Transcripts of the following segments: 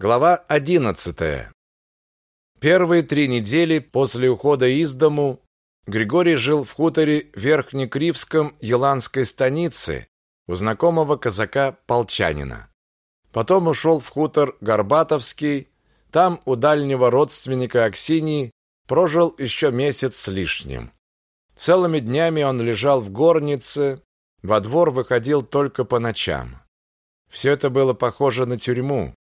Глава 11. Первые три недели после ухода из дому Григорий жил в хуторе Верхнекривском Еланской станицы у знакомого казака-полчанина. Потом ушел в хутор Горбатовский, там у дальнего родственника Аксинии прожил еще месяц с лишним. Целыми днями он лежал в горнице, во двор выходил только по ночам. Все это было похоже на тюрьму,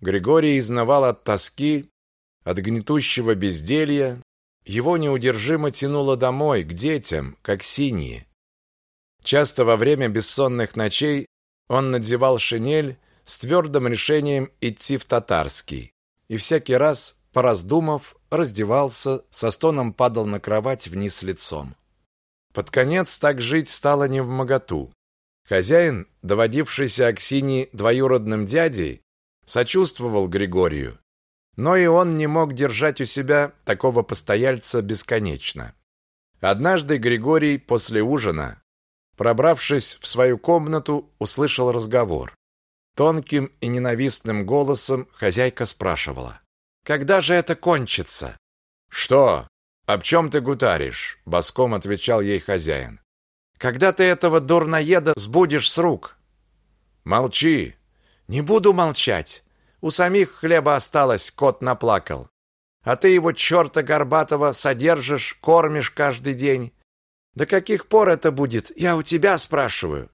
Григорий изнывал от тоски, от гнетущего безделья. Его неудержимо тянуло домой, к детям, как синие. Часто во время бессонных ночей он надевал шинель с твердым решением идти в татарский. И всякий раз, пораздумав, раздевался, со стоном падал на кровать вниз лицом. Под конец так жить стало не в моготу. Хозяин, доводившийся Аксинии двоюродным дядей, сочувствовал Григорию, но и он не мог держать у себя такого постояльца бесконечно. Однажды Григорий после ужина, пробравшись в свою комнату, услышал разговор. Тонким и ненавистным голосом хозяйка спрашивала: "Когда же это кончится?" "Что? Об чем ты гутаришь?" боском отвечал ей хозяин. "Когда ты этого дурноеда сбудешь с рук?" "Молчи, не буду молчать. У самих хлеба осталось, кот наплакал. А ты его черта горбатого содержишь, кормишь каждый день. До каких пор это будет? Я у тебя спрашиваю.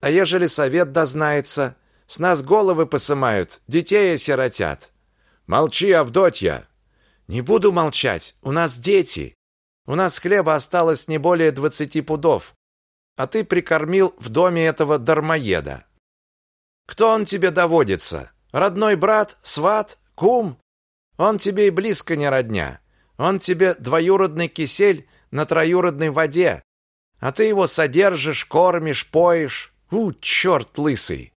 А ежели совет дознается, с нас головы посымают, детей осиротят. Молчи, Авдотья. Не буду молчать. У нас дети. У нас хлеба осталось не более двадцати пудов. А ты прикормил в доме этого дармоеда. Кто он тебе доводится? Родной брат, сват, кум? Он тебе и близко не родня. Он тебе двоюродный кисель на троюродной воде. А ты его содержишь, кормишь, поишь. У, черт лысый!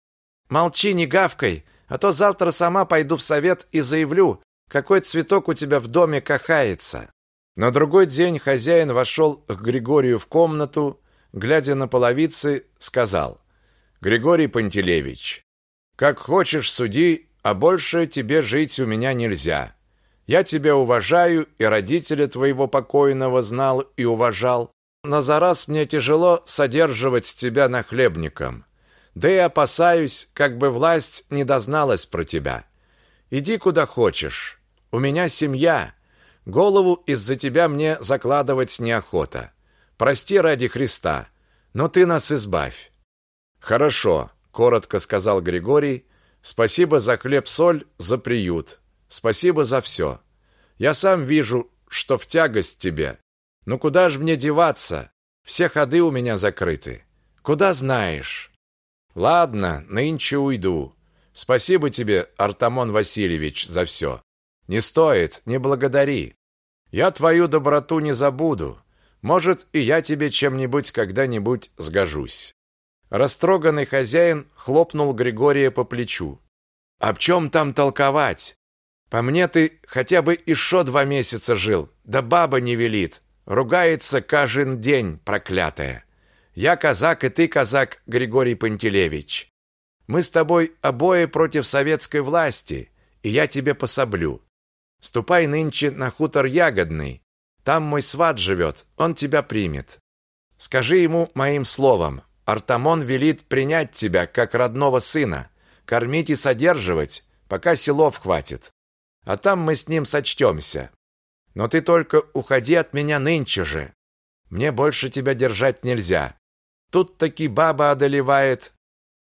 Молчи, не гавкой, а то завтра сама пойду в совет и заявлю, какой цветок у тебя в доме кахается. На другой день хозяин вошел к Григорию в комнату, глядя на половицы, сказал: Григорий Пантелеевич, как хочешь суди, а больше тебе жить у меня нельзя. Я тебя уважаю, и родителя твоего покойного знал и уважал, но за раз мне тяжело содерживать тебя нахлебником. Да и опасаюсь, как бы власть не дозналась про тебя. Иди куда хочешь. У меня семья. Голову из-за тебя мне закладывать неохота. Прости ради Христа, но ты нас избавь. Хорошо, коротко сказал Григорий. Спасибо за хлеб-соль, за приют. Спасибо за все. Я сам вижу, что в тягость тебе. Но куда ж мне деваться? Все ходы у меня закрыты. Куда знаешь? Ладно, нынче уйду. Спасибо тебе, Артамон Васильевич, за все. Не стоит, не благодари. Я твою доброту не забуду. Может, и я тебе чем-нибудь когда-нибудь сгожусь. Растроганный хозяин хлопнул Григория по плечу. «Об чем там толковать? По мне ты хотя бы еще два месяца жил, да баба не велит. Ругается каждый день, проклятая. Я казак, и ты казак, Григорий Пантелеевич. Мы с тобой обои против советской власти, и я тебе пособлю. Ступай нынче на хутор Ягодный. Там мой сват живет, он тебя примет. Скажи ему моим словом, Артамон велит принять тебя как родного сына, кормить и содерживать, пока силов хватит. А там мы с ним сочтемся. Но ты только уходи от меня нынче же. Мне больше тебя держать нельзя. Тут таки баба одолевает,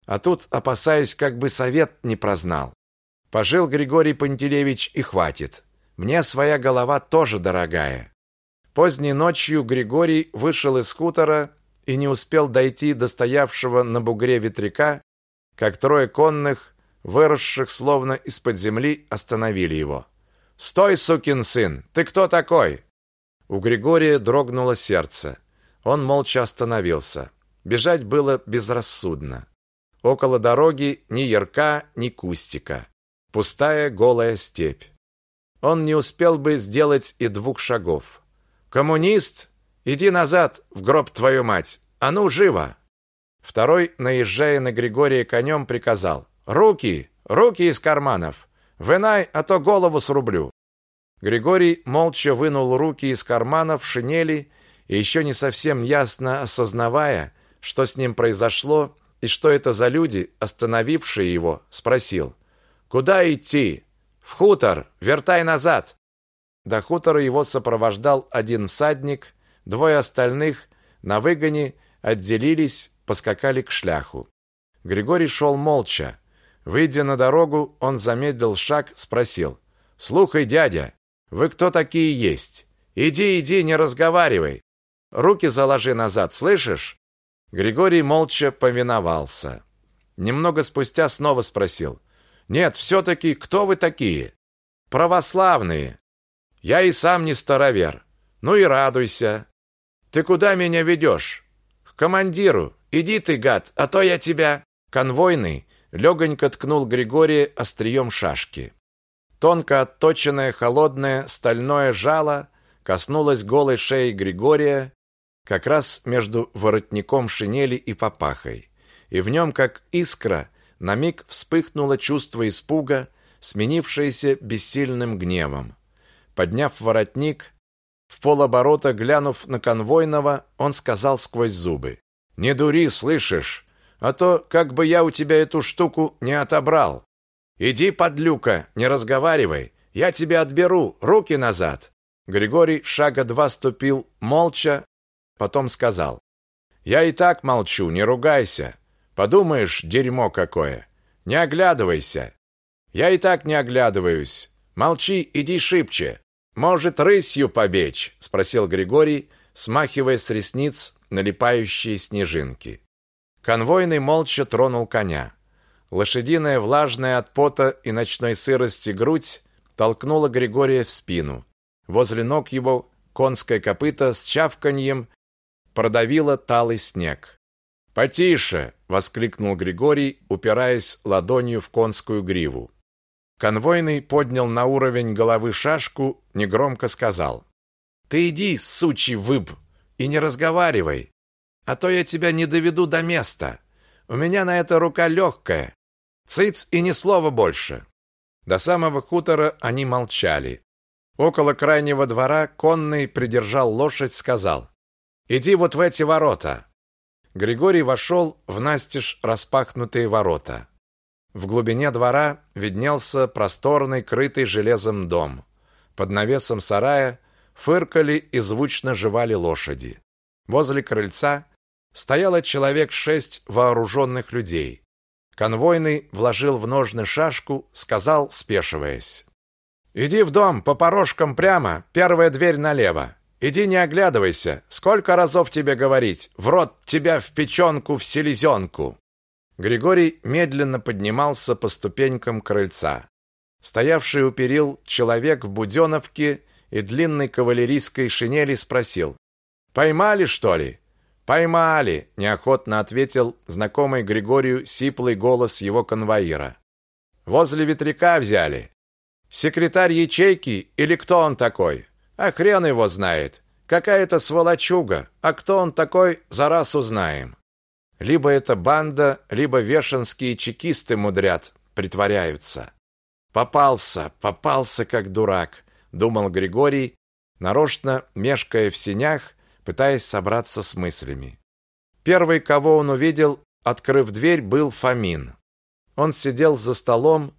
а тут опасаюсь, как бы совет не прознал. Пожил Григорий Пантелеевич и хватит. Мне своя голова тоже дорогая. Поздней ночью Григорий вышел из хутора и не успел дойти до стоявшего на бугре ветряка, как трое конных, выросших словно из-под земли, остановили его. «Стой, сукин сын! Ты кто такой?» У Григория дрогнуло сердце. Он молча остановился. Бежать было безрассудно. Около дороги ни ярка, ни кустика. Пустая голая степь. Он не успел бы сделать и двух шагов. «Коммунист!» Иди назад, в гроб твою мать. А ну живо. Второй, наезжая на Григория конем, приказал: "Руки, руки из карманов. Вынай, а то голову срублю. Григорий молча вынул руки из карманов шинели и еще не совсем ясно осознавая, что с ним произошло и что это за люди, остановившие его, спросил: "Куда идти?" "В хутор, вертай назад". До хутора его сопровождал один всадник, двое остальных на выгоне отделились, поскакали к шляху. Григорий шел молча. Выйдя на дорогу, он замедлил шаг, спросил: "Слухай, дядя, вы кто такие есть? Иди, иди, не разговаривай. Руки заложи назад, слышишь?" Григорий молча повиновался. Немного спустя снова спросил: "Нет, все таки кто вы такие?" "Православные. Я и сам не старовер. Ну и радуйся. Ты куда меня ведешь? К командиру. Иди ты, гад, а то я тебя конвойный легонько ткнул Григория острием шашки. Тонко отточенное холодное стальное жало коснулось голой шеи Григория как раз между воротником шинели и папахой. И в нем, как искра, на миг вспыхнуло чувство испуга, сменившееся бессильным гневом. Подняв воротник, в полоборота глянув на конвойного, он сказал сквозь зубы: "Не дури, слышишь? а то как бы я у тебя эту штуку не отобрал. Иди, подлюка, не разговаривай, я тебя отберу, руки назад. Григорий шага два ступил молча, потом сказал: "Я и так молчу, не ругайся. Подумаешь, дерьмо какое. Не оглядывайся. Я и так не оглядываюсь. Молчи, иди шибче. Может, рысью побечь?" спросил Григорий, смахивая с ресниц налипающие снежинки. Конвойный молча тронул коня. Лошадиная, влажная от пота и ночной сырости грудь толкнула Григория в спину. Возле ног его конское копыто с чавканьем продавило талый снег. «Потише!» — воскликнул Григорий, упираясь ладонью в конскую гриву. Конвойный поднял на уровень головы шашку, негромко сказал. «Ты иди, сучий выб, и не разговаривай а то я тебя не доведу до места. У меня на это рука легкая. Цыц и ни слова больше. До самого хутора они молчали. Около крайнего двора конный придержал лошадь, сказал: "Иди вот в эти ворота". Григорий вошел в настежь распахнутые ворота. В глубине двора виднелся просторный, крытый железом дом. Под навесом сарая фыркали и звучно жевали лошади. Возле крыльца стояло человек шесть вооруженных людей. Конвойный вложил в ножны шашку, сказал, спешиваясь: "Иди в дом по порожкам прямо, первая дверь налево. Иди не оглядывайся. Сколько разов тебе говорить? В рот тебя в печенку, в селезенку!» Григорий медленно поднимался по ступенькам крыльца. Стоявший у перил человек в буденовке и длинной кавалерийской шинели спросил: "Поймали, что ли?" Поймали, неохотно ответил знакомый Григорию сиплый голос его конвоира. Возле ветряка взяли. Секретарь ячейки или кто он такой? А хрен его знает. Какая-то сволочуга. А кто он такой, за раз узнаем. Либо это банда, либо вешенские чекисты мудрят, притворяются. Попался, попался как дурак, думал Григорий, нарочно мешкая в синях пытаясь собраться с мыслями. Первый, кого он увидел, открыв дверь, был Фомин. Он сидел за столом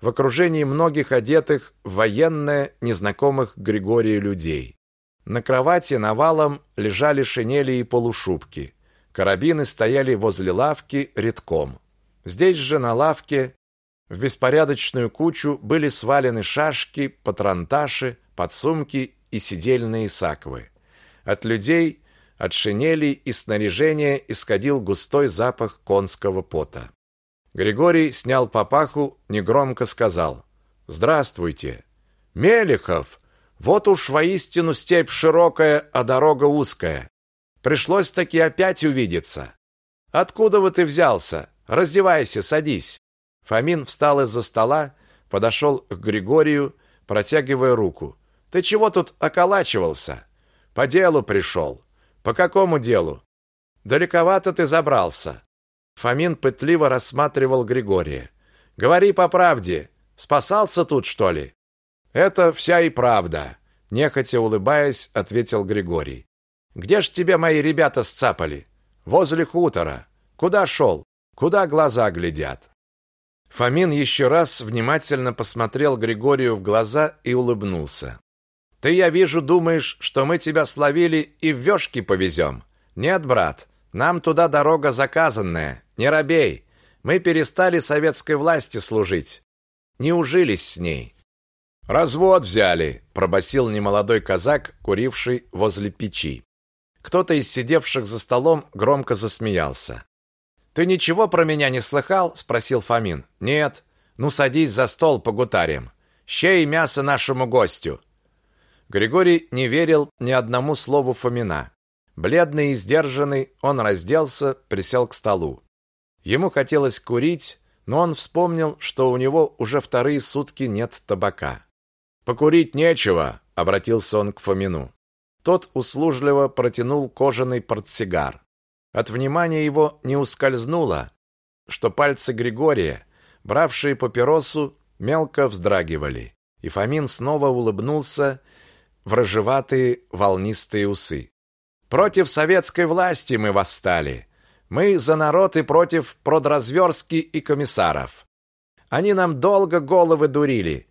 в окружении многих одетых в военное, незнакомых Григорию людей. На кровати навалом лежали шинели и полушубки. Карабины стояли возле лавки редком. Здесь же на лавке в беспорядочную кучу были свалены шашки, патронташи, подсумки и сидельные саквы. От людей, от шинелей и снаряжения исходил густой запах конского пота. Григорий снял папаху, негромко сказал: "Здравствуйте, Мелехов. Вот уж воистину степь широкая, а дорога узкая. Пришлось таки опять увидеться. Откуда вы ты взялся? Раздевайся, садись". Фомин встал из-за стола, подошел к Григорию, протягивая руку. "Ты чего тут околачивался?" По делу пришел. По какому делу? Далековато ты забрался. Фомин пытливо рассматривал Григория. Говори по правде. Спасался тут, что ли? Это вся и правда, нехотя улыбаясь, ответил Григорий. Где ж тебя мои ребята сцапали? Возле хутора. Куда шел? Куда глаза глядят? Фомин еще раз внимательно посмотрел Григорию в глаза и улыбнулся. Ты, я вижу, думаешь, что мы тебя словили и в вёшки повезем. Нет, брат, нам туда дорога заказанная. Не робей. Мы перестали советской власти служить. Не ужились с ней. Развод взяли, пробасил немолодой казак, куривший возле печи. Кто-то из сидевших за столом громко засмеялся. Ты ничего про меня не слыхал? спросил Фомин. Нет. Ну садись за стол погутарим. Щей мясо нашему гостю. Григорий не верил ни одному слову Фомина. Бледный и сдержанный, он разделся, присел к столу. Ему хотелось курить, но он вспомнил, что у него уже вторые сутки нет табака. Покурить нечего, обратился он к Фомину. Тот услужливо протянул кожаный портсигар. От внимания его не ускользнуло, что пальцы Григория, бравшие папиросу, мелко вздрагивали. И Фомин снова улыбнулся в рыжеватые волнистые усы. Против советской власти мы восстали. Мы за народ и против продразверстки и комиссаров. Они нам долго головы дурили.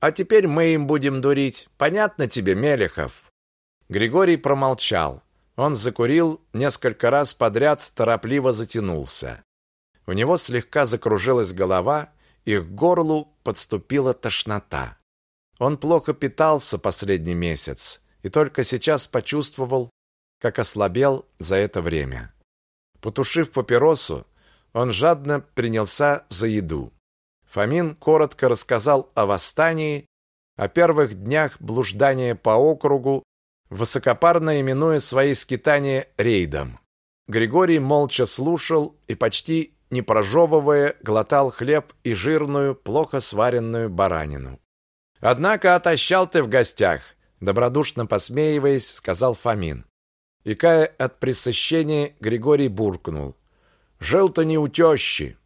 А теперь мы им будем дурить. Понятно тебе, Мелехов? Григорий промолчал. Он закурил несколько раз подряд, торопливо затянулся. У него слегка закружилась голова, и к горлу подступила тошнота. Он плохо питался последний месяц и только сейчас почувствовал, как ослабел за это время. Потушив папиросу, он жадно принялся за еду. Фомин коротко рассказал о восстании, о первых днях блуждания по округу, высокопарно именуя свои скитания рейдом. Григорий молча слушал и почти не прожевывая глотал хлеб и жирную, плохо сваренную баранину. Однако отощал ты в гостях, добродушно посмеиваясь, сказал Фомин. И кая от пресыщения, Григорий буркнул: "Жил-то не у тещи.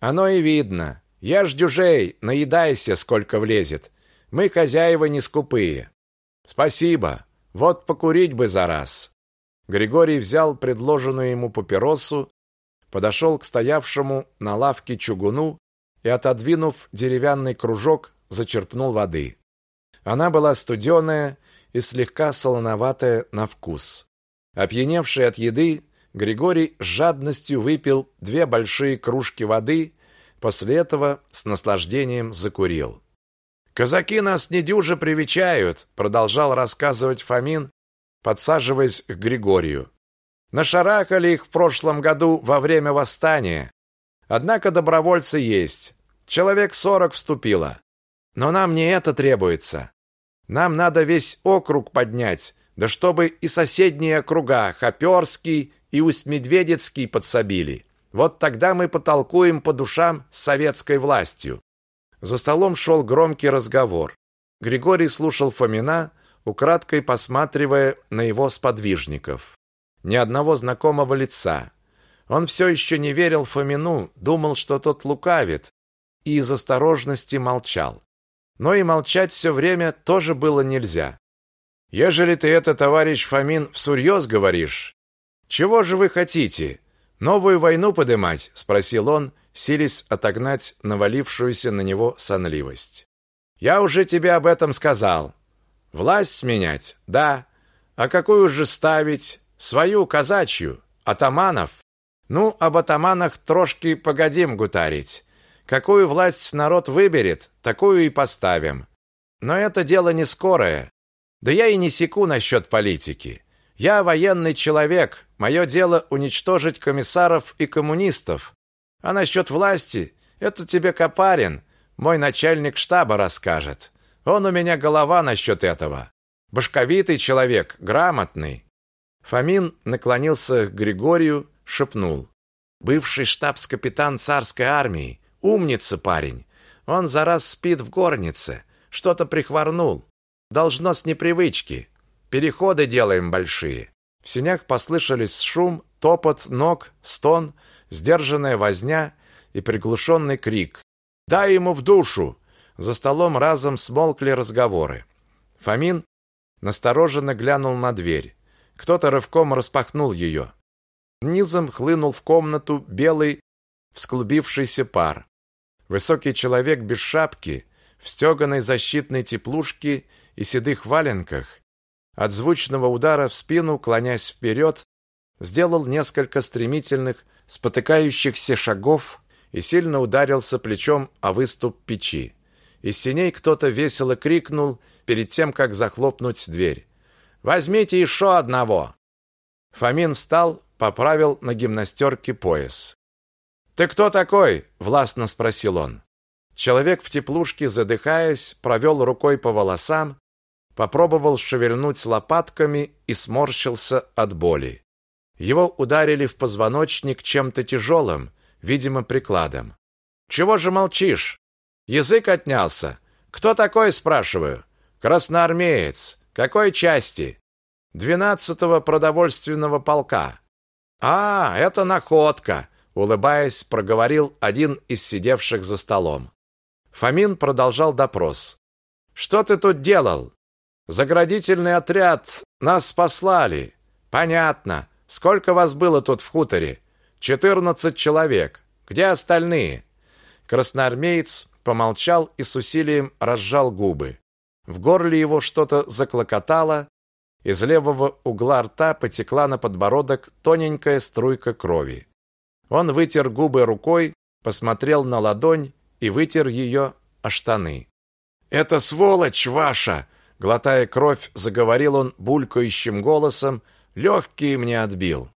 Оно и видно. Я ж дюжей, наедайся, сколько влезет. Мы хозяева не скупые. Спасибо. Вот покурить бы за раз". Григорий взял предложенную ему папиросу, подошел к стоявшему на лавке чугуну и, отодвинув деревянный кружок, зачерпнул воды. Она была студеная и слегка солоноватая на вкус. Опьяневший от еды, Григорий с жадностью выпил две большие кружки воды, после этого с наслаждением закурил. Казаки нас недюже привечают, продолжал рассказывать Фомин, подсаживаясь к Григорию. Нашарахали их в прошлом году во время восстания. Однако добровольцы есть. Человек сорок вступило. Но нам не это требуется. Нам надо весь округ поднять, да чтобы и соседние округа, Хоперский и Усть-Медведецкий подсобили. Вот тогда мы потолкуем по душам с советской властью. За столом шел громкий разговор. Григорий слушал Фомина, украдкой посматривая на его сподвижников. Ни одного знакомого лица. Он все еще не верил Фомину, думал, что тот лукавит, и из осторожности молчал. Но и молчать все время тоже было нельзя. Ежели ты это, товарищ Фомин, всерьез говоришь, чего же вы хотите? Новую войну подымать? спросил он, силясь отогнать навалившуюся на него сонливость. Я уже тебе об этом сказал. Власть сменять? Да. А какую же ставить? Свою казачью, атаманов? Ну, об атаманах трошки погодим гутарить. Какую власть народ выберет, такую и поставим. Но это дело не скорое. Да я и не секу насчет политики. Я военный человек. Мое дело уничтожить комиссаров и коммунистов. А насчет власти это тебе Копарин, мой начальник штаба расскажет. Он у меня голова насчет этого. Башковитый человек, грамотный. Фомин наклонился к Григорию, шепнул: "Бывший штабс-капитан царской армии, Умница парень. Он за раз спит в горнице. Что-то прихворнул. Должно с непривычки. Переходы делаем большие. В сенях послышались шум, топот ног, стон, сдержанная возня и приглушенный крик. «Дай ему в душу! За столом разом смолкли разговоры. Фомин настороженно глянул на дверь. Кто-то рывком распахнул ее. Низом хлынул в комнату белый всклубившийся пар. Высокий человек без шапки, в стеганой защитной теплушке и седых валенках, от звучного удара в спину, клонясь вперед, сделал несколько стремительных, спотыкающихся шагов и сильно ударился плечом о выступ печи. Из синей кто-то весело крикнул перед тем, как захлопнуть дверь. «Возьмите еще одного!» Фомин встал, поправил на гимнастерке пояс. «Ты кто такой?» – властно спросил он. Человек в теплушке, задыхаясь, провел рукой по волосам, попробовал шевельнуть лопатками и сморщился от боли. Его ударили в позвоночник чем-то тяжелым, видимо, прикладом. «Чего же молчишь? Язык отнялся. Кто такой, спрашиваю? Красноармеец. Какой части? Двенадцатого продовольственного полка. А, это находка, улыбаясь, проговорил один из сидевших за столом. Фомин продолжал допрос. Что ты тут делал? Заградительный отряд нас послали. Понятно. Сколько вас было тут в хуторе? Четырнадцать человек. Где остальные? Красноармеец помолчал и с усилием разжал губы. В горле его что-то заклокотало, из левого угла рта потекла на подбородок тоненькая струйка крови. Он вытер губы рукой, посмотрел на ладонь и вытер ее о штаны. «Это сволочь ваша!» Глотая кровь, заговорил он булькающим голосом, легкие мне отбил.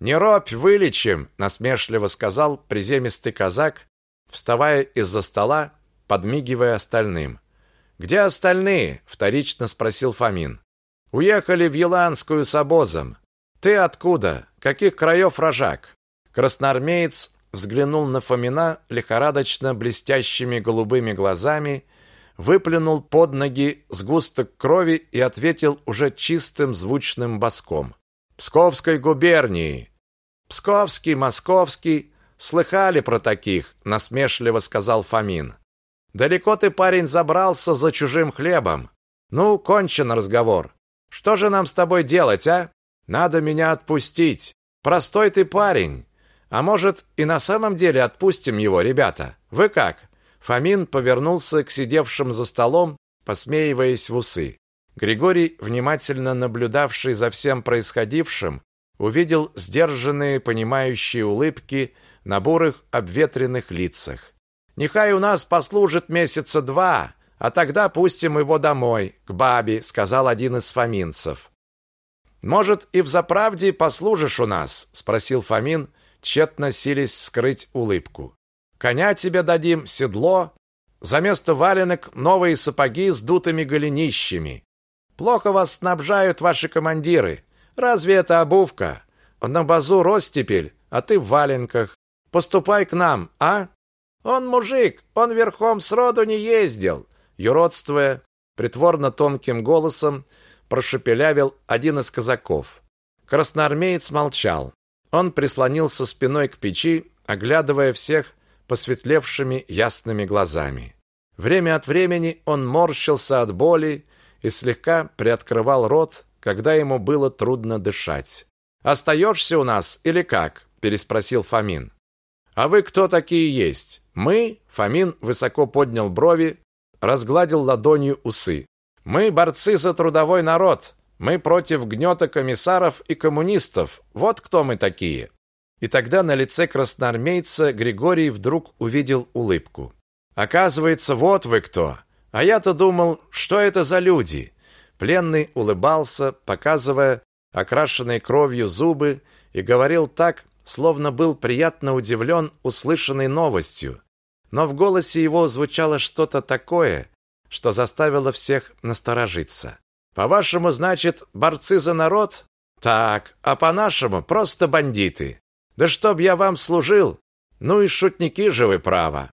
«Не робь, вылечим!» — насмешливо сказал приземистый казак, вставая из-за стола, подмигивая остальным. «Где остальные?» — вторично спросил Фомин. «Уехали в Еланскую с обозом. Ты откуда? Каких краев рожак?» Красноармеец взглянул на Фомина лихорадочно блестящими голубыми глазами, выплюнул под ноги сгусток крови и ответил уже чистым звучным баском. «Псковской губернии!» «Псковский, московский, слыхали про таких?» насмешливо сказал Фомин. Далеко ты, парень, забрался за чужим хлебом. Ну, кончен разговор. Что же нам с тобой делать, а? Надо меня отпустить. Простой ты парень. А может, и на самом деле отпустим его, ребята? Вы как? Фомин повернулся к сидевшим за столом, посмеиваясь в усы. Григорий, внимательно наблюдавший за всем происходившим, увидел сдержанные, понимающие улыбки на бурых, обветренных лицах. Нехай у нас послужит месяца два, а тогда пустим его домой, к бабе, сказал один из фаминцев. Может, и в заправде послужишь у нас, спросил Фомин, тщетно силясь скрыть улыбку. Коня тебе дадим, седло, за место валенок новые сапоги с дутыми голенищами. Плохо вас снабжают ваши командиры. Разве это обувка? На базу ростепель, а ты в валенках. Поступай к нам, а? Он мужик, он верхом сроду не ездил, юродствуя притворно тонким голосом прошепелявил один из казаков. Красноармеец молчал. Он прислонился спиной к печи, оглядывая всех посветлевшими ясными глазами. Время от времени он морщился от боли и слегка приоткрывал рот, когда ему было трудно дышать. «Остаешься у нас или как?» – переспросил Фомин. «А вы кто такие есть? Мы, Фомин высоко поднял брови, разгладил ладонью усы. Мы борцы за трудовой народ. Мы против гнета комиссаров и коммунистов. Вот кто мы такие. И тогда на лице красноармейца Григорий вдруг увидел улыбку. Оказывается, вот вы кто. А я-то думал, что это за люди. Пленный улыбался, показывая окрашенные кровью зубы, и говорил так, словно был приятно удивлен услышанной новостью но в голосе его звучало что-то такое, что заставило всех насторожиться. По-вашему, значит, борцы за народ? Так, а по-нашему просто бандиты. Да чтоб я вам служил. Ну и шутники же вы, право.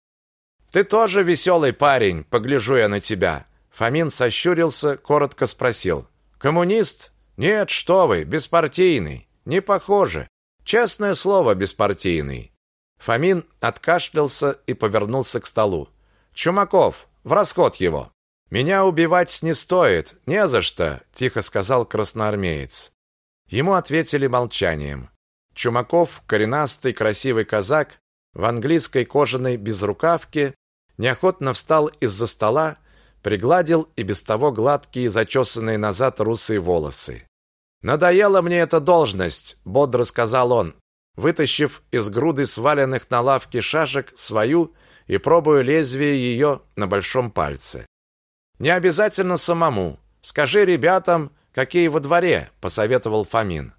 Ты тоже веселый парень, погляжу я на тебя. Фомин сощурился, коротко спросил: "Коммунист? Нет, что вы, беспартийный. Не похоже. Честное слово, беспартийный. Фомин откашлялся и повернулся к столу. Чумаков, в расход его. Меня убивать не стоит, не за что, тихо сказал красноармеец. Ему ответили молчанием. Чумаков, коренастый, красивый казак, в английской кожаной безрукавке, неохотно встал из-за стола, пригладил и без того гладкие, зачесанные назад русые волосы. «Надоела мне эта должность», — бодро сказал он, вытащив из груды сваленных на лавке шашек свою и пробуя лезвие ее на большом пальце. «Не обязательно самому. Скажи ребятам, какие во дворе», — посоветовал Фомин.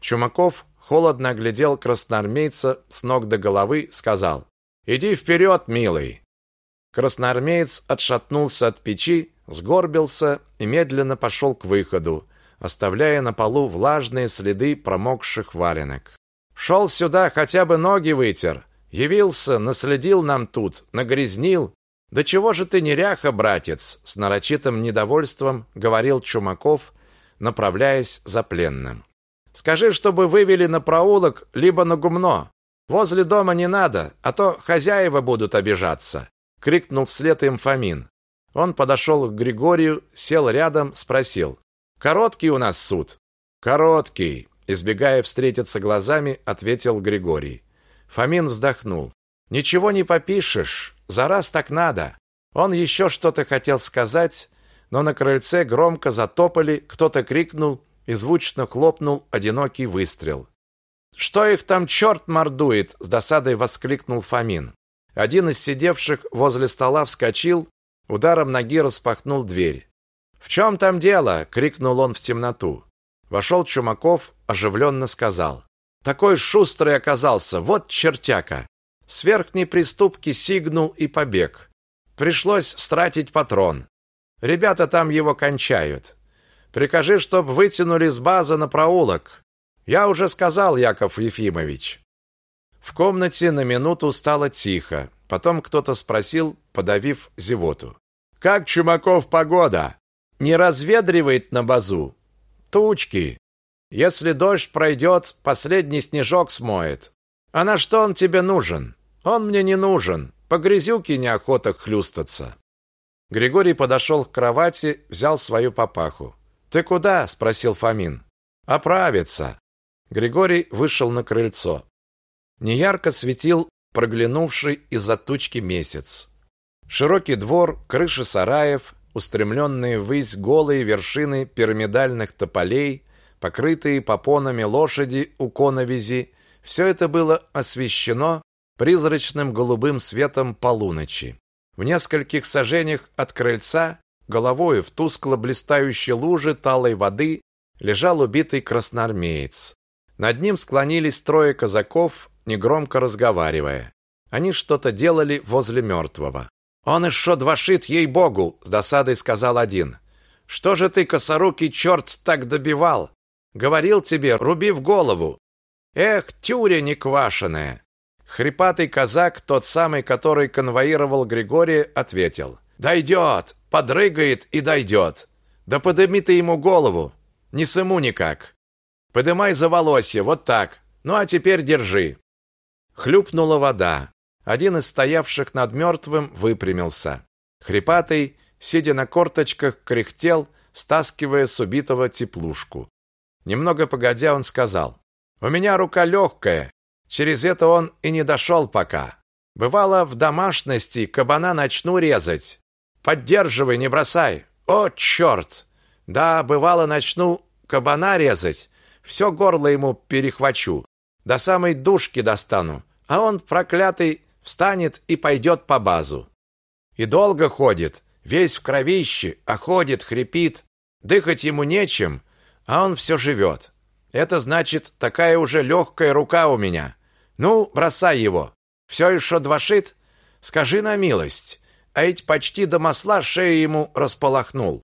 Чумаков холодно оглядел красноармейца с ног до головы, сказал «Иди вперед, милый!» Красноармеец отшатнулся от печи, сгорбился и медленно пошел к выходу, оставляя на полу влажные следы промокших валенок. «Шел сюда, хотя бы ноги вытер. Явился, наследил нам тут, нагрязнил. Да чего же ты неряха, братец?» С нарочитым недовольством говорил Чумаков, направляясь за пленным. Скажи, чтобы вывели на проулок либо на гумно. Возле дома не надо, а то хозяева будут обижаться, крикнул вслед им Фомин. Он подошел к Григорию, сел рядом, спросил: "Короткий у нас суд?" "Короткий", избегая встретиться глазами, ответил Григорий. Фомин вздохнул. Ничего не попишешь, за раз так надо. Он еще что-то хотел сказать, но на крыльце громко затопали, кто-то крикнул: и звучно хлопнул одинокий выстрел. «Что их там черт мордует?» – с досадой воскликнул Фомин. Один из сидевших возле стола вскочил, ударом ноги распахнул дверь. «В чем там дело?» – крикнул он в темноту. Вошел Чумаков, оживленно сказал. «Такой шустрый оказался, вот чертяка!» С верхней приступки сигнул и побег. Пришлось стратить патрон. Ребята там его кончают. Прикажи, чтоб вытянули с базы на проулок. Я уже сказал, Яков Ефимович. В комнате на минуту стало тихо. Потом кто-то спросил, подавив зевоту: "Как Чумаков погода? Не разведривает на базу? Тучки. Если дождь пройдет, последний снежок смоет. А на что он тебе нужен? Он мне не нужен. По грязюке неохота хлюстаться". Григорий подошел к кровати, взял свою папаху. «Ты куда?» – спросил Фомин. «Оправиться». Григорий вышел на крыльцо. Неярко светил проглянувший из-за тучки месяц. Широкий двор, крыши сараев, устремленные ввысь голые вершины пирамидальных тополей, покрытые попонами лошади у коновизи, все это было освещено призрачным голубым светом полуночи. В нескольких сажениях от крыльца Головой в тускло блистающей луже талой воды лежал убитый красноармеец. Над ним склонились трое казаков, негромко разговаривая. Они что-то делали возле мертвого. «Он еще двошит, ей-богу!» — с досадой сказал один. «Что же ты, косорукий черт, так добивал? Говорил тебе, руби в голову!» «Эх, тюря неквашеная!» Хрипатый казак, тот самый, который конвоировал Григория, ответил. «Дойдет! Подрыгает и дойдет. Да подыми ты ему голову. Не сыму никак. Подымай за волосье, вот так. Ну а теперь держи. Хлюпнула вода. Один из стоявших над мертвым выпрямился. Хрипатый, сидя на корточках, кряхтел, стаскивая с убитого теплушку. Немного погодя он сказал: "У меня рука легкая. Через это он и не дошел пока. Бывало в домашности кабана начну резать, Поддерживай, не бросай. О, черт! Да, бывало, начну кабана резать, все горло ему перехвачу, до самой душки достану, а он, проклятый, встанет и пойдет по базу. И долго ходит, весь в кровище, а ходит, хрипит, дыхать ему нечем, а он все живет. Это значит, такая уже легкая рука у меня. Ну, бросай его. Все еще двошит? Скажи на милость а ведь почти до масла шею ему располохнул.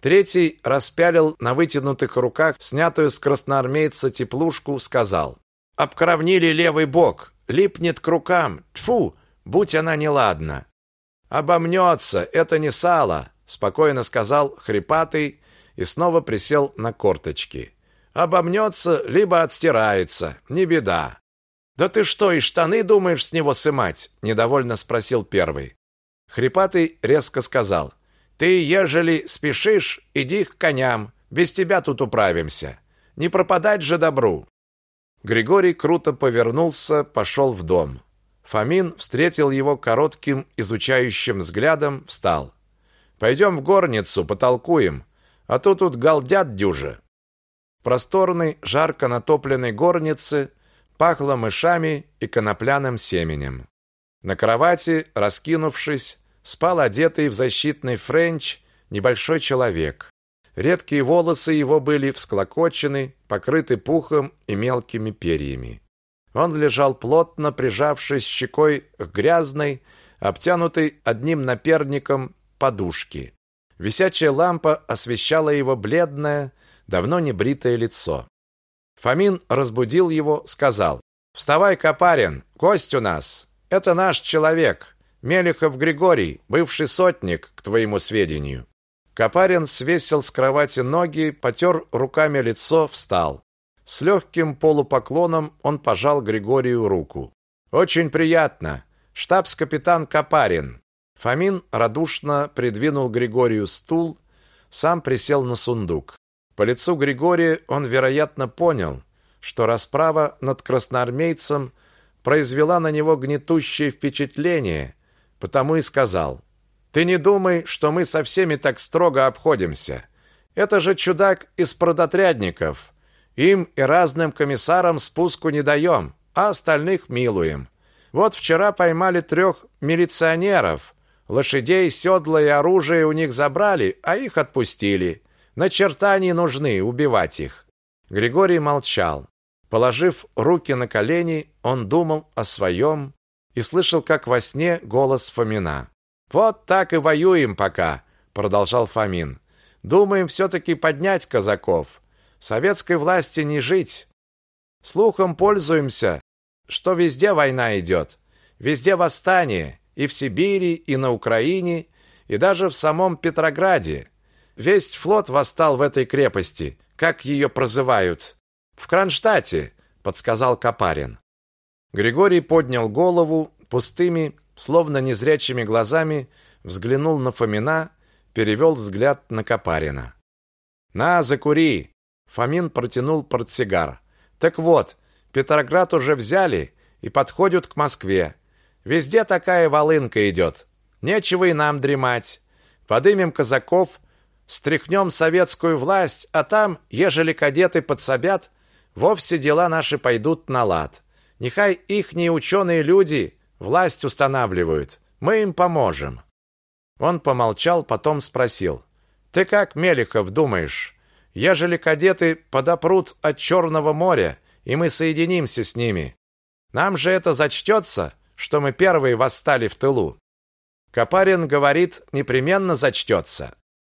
Третий распялил на вытянутых руках снятую с красноармейца теплушку, сказал: "Обкровнили левый бок, липнет к рукам. Тфу, будь она неладна". "Обомнется, это не сало", спокойно сказал хрипатый и снова присел на корточки. "Обомнется, либо отстирается, не беда". "Да ты что, и штаны думаешь с него сымать?" недовольно спросил первый. Хрипатый резко сказал: "Ты, ежели спешишь, иди к коням, без тебя тут управимся. Не пропадать же добру". Григорий круто повернулся, пошел в дом. Фомин встретил его коротким изучающим взглядом, встал. Пойдем в горницу, потолкуем, а то тут галдят дюже. В просторной, жарко натопленной горнице пахло мышами и конопляным семенем. На кровати, раскинувшись, спал одетый в защитный френч небольшой человек. Редкие волосы его были всклокочены, покрыты пухом и мелкими перьями. Он лежал плотно, прижавшись щекой к грязной, обтянутой одним наперником подушке. Висячая лампа освещала его бледное, давно не бритое лицо. Фомин разбудил его, сказал: "Вставай, Копарин, гость у нас. Это наш человек, Мелехов Григорий, бывший сотник, к твоему сведению". Копарин свесил с кровати ноги, потер руками лицо, встал. С легким полупоклоном он пожал Григорию руку. Очень приятно. Штабс-капитан Копарин. Фомин радушно придвинул Григорию стул, сам присел на сундук. По лицу Григория он, вероятно, понял, что расправа над красноармейцем произвела на него гнетущее впечатление, потому и сказал: "Ты не думай, что мы со всеми так строго обходимся. Это же чудак из продотрядников. Им и разным комиссарам спуску не даем, а остальных милуем. Вот вчера поймали трех милиционеров. Лошадей, седла и оружие у них забрали, а их отпустили. На черта не нужны, убивать их. Григорий молчал. Положив руки на колени, он думал о своем и слышал, как во сне голос Фомина. «Вот так и воюем пока», — продолжал Фомин. «Думаем все-таки поднять казаков. Советской власти не жить. Слухом пользуемся, что везде война идет. Везде восстание. И в Сибири, и на Украине, и даже в самом Петрограде. Весь флот восстал в этой крепости, как ее прозывают. В Кронштадте, подсказал Копарин. Григорий поднял голову, пустыми, словно незрячими глазами взглянул на Фомина, перевел взгляд на Копарина. «На, закури!» Фомин протянул портсигар. Так вот, Петроград уже взяли и подходят к Москве. Везде такая волынка идет. Нечего и нам дремать. Подымем казаков, стряхнем советскую власть, а там, ежели кадеты подсобят, вовсе дела наши пойдут на лад. Нехай ихние ученые люди власть устанавливают. Мы им поможем. Он помолчал, потом спросил: "Ты как, Мелехов, думаешь, ежели кадеты подопрут от Черного моря, и мы соединимся с ними. Нам же это зачтется, что мы первые восстали в тылу. Копарин говорит, непременно зачтется.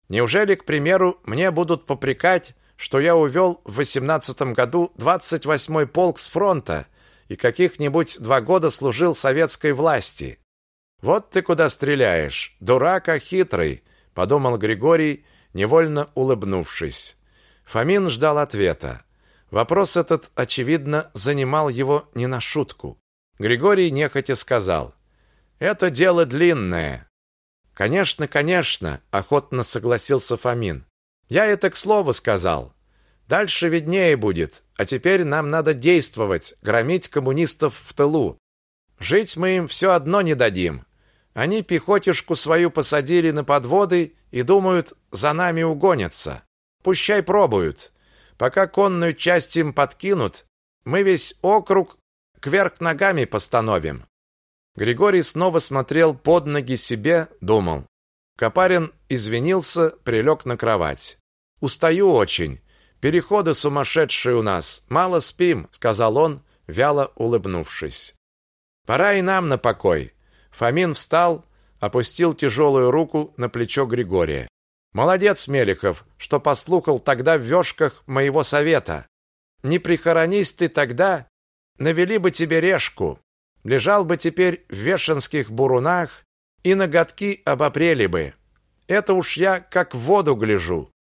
Неужели, к примеру, мне будут попрекать, что я увел в восемнадцатом году 28-й полк с фронта и каких-нибудь два года служил советской власти? Вот ты куда стреляешь, дурак, а хитрый, подумал Григорий, невольно улыбнувшись. Фомин ждал ответа. Вопрос этот, очевидно, занимал его не на шутку. Григорий нехотя сказал: "Это дело длинное". "Конечно, конечно", охотно согласился Фомин. "Я это к слову сказал. Дальше виднее будет, а теперь нам надо действовать, громить коммунистов в тылу. Жить мы им все одно не дадим. Они пехотишку свою посадили на подводы и думают, за нами угонятся. Пущай пробуют. Пока конную часть им подкинут, мы весь округ кверх ногами постановим. Григорий снова смотрел под ноги себе, думал. Копарин извинился, прилег на кровать. Устаю очень. Переходы сумасшедшие у нас. Мало спим, сказал он, вяло улыбнувшись. Пора и нам на покой. Фомин встал, опустил тяжелую руку на плечо Григория. Молодец, Мелехов, что послухал тогда в вёшках моего совета. Не прихоронись ты тогда, навели бы тебе решку. Лежал бы теперь в вешенских бурунах и ноготки обопрели бы. Это уж я как в воду гляжу.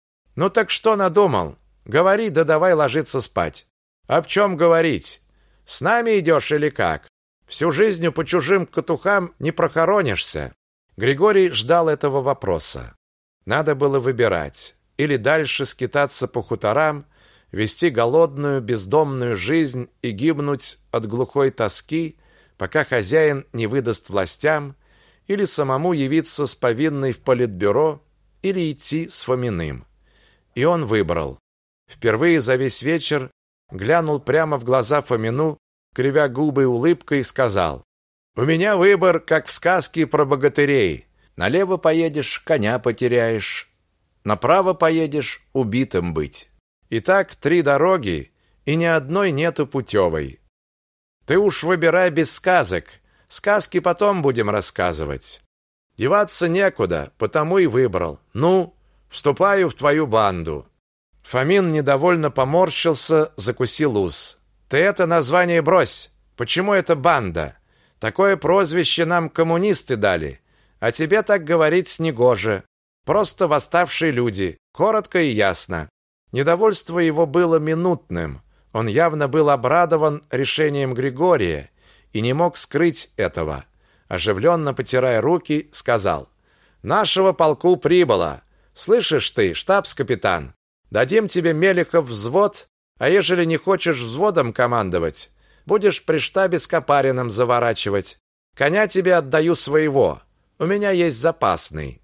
Ну так что надумал? Говори, да давай ложиться спать. Об чем говорить? С нами идешь или как? Всю жизнь по чужим катухам не прохоронишься. Григорий ждал этого вопроса. Надо было выбирать: или дальше скитаться по хуторам, вести голодную, бездомную жизнь и гибнуть от глухой тоски, пока хозяин не выдаст властям, или самому явиться с повинной в политбюро, или идти с Фоминым. И он выбрал. Впервые за весь вечер глянул прямо в глаза Фомину, кривя губы улыбкой, сказал: "У меня выбор, как в сказке про богатырей. Налево поедешь, коня потеряешь, направо поедешь, убитым быть". Итак, три дороги, и ни одной нету путевой. Ты уж выбирай без сказок. Сказки потом будем рассказывать. Деваться некуда, потому и выбрал. Ну, вступаю в твою банду. Фомин недовольно поморщился, закусил ус. Ты это название брось. Почему это банда? Такое прозвище нам коммунисты дали, а тебе так говорить негоже. Просто восставшие люди, коротко и ясно. Недовольство его было минутным. Он явно был обрадован решением Григория и не мог скрыть этого. Оживленно потирая руки, сказал: "Нашего полку прибыло. Слышишь ты, штабс-капитан? Дадим тебе Мелехов взвод, а ежели не хочешь взводом командовать, будешь при штабе с Копариным заворачивать. Коня тебе отдаю своего. У меня есть запасный.